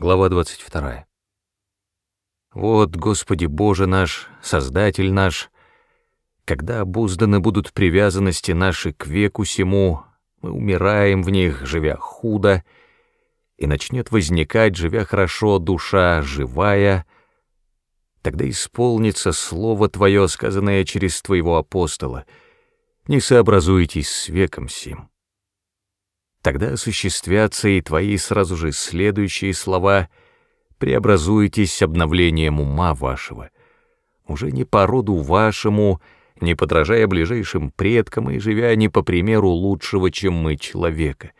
Глава 22. Вот, Господи Боже наш, Создатель наш, когда обузданы будут привязанности наши к веку сему, мы умираем в них, живя худо, и начнет возникать, живя хорошо, душа живая, тогда исполнится слово Твое, сказанное через Твоего апостола, не сообразуйтесь с веком сим. Тогда осуществятся и твои сразу же следующие слова «преобразуйтесь обновлением ума вашего», уже не по роду вашему, не подражая ближайшим предкам и живя не по примеру лучшего, чем мы, человека.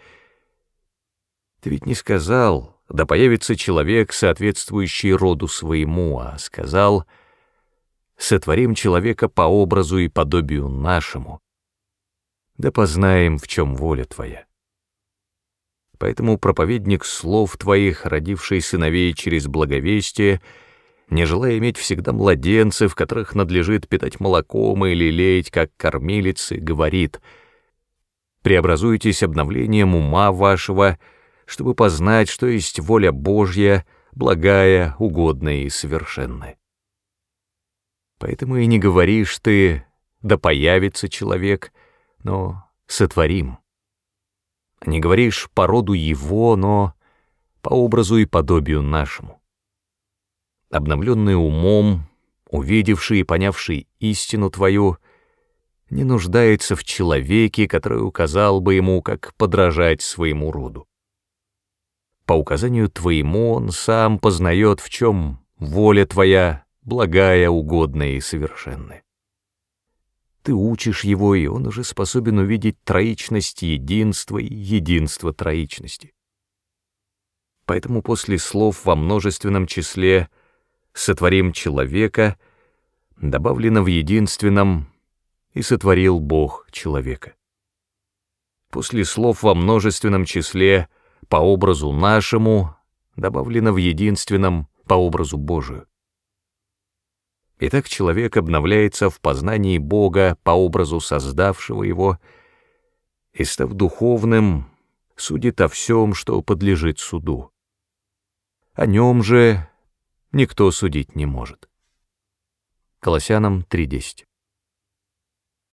Ты ведь не сказал, да появится человек, соответствующий роду своему, а сказал «сотворим человека по образу и подобию нашему», да познаем, в чем воля твоя. Поэтому проповедник слов твоих, родивший сыновей через благовестие, не желая иметь всегда младенцев, которых надлежит питать молоком или леять, как кормилицы, говорит «Преобразуйтесь обновлением ума вашего, чтобы познать, что есть воля Божья, благая, угодная и совершенная». Поэтому и не говоришь ты «да появится человек», но «сотворим». Не говоришь по роду его, но по образу и подобию нашему. Обновленный умом, увидевший и понявший истину твою, не нуждается в человеке, который указал бы ему, как подражать своему роду. По указанию твоему он сам познает, в чем воля твоя благая, угодная и совершенная. Ты учишь его, и он уже способен увидеть троичность единства и единство троичности. Поэтому после слов во множественном числе «сотворим человека» добавлено в единственном «и сотворил Бог человека». После слов во множественном числе «по образу нашему» добавлено в единственном «по образу Божию». Итак, человек обновляется в познании Бога по образу создавшего его, и, став духовным, судит о всем, что подлежит суду. О нем же никто судить не может. Колоссянам 3.10